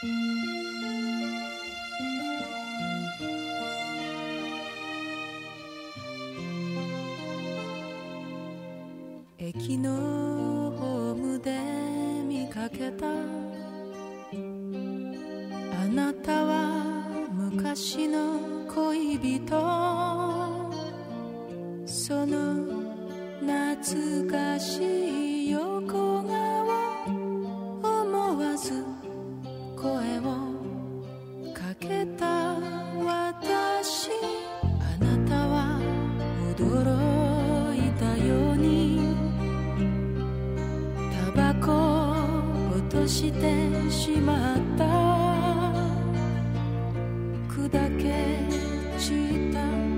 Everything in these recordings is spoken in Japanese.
駅のホームで見かけた。あなたは昔の恋人。その懐かしい横顔。してしまった。砕け散った。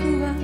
僕は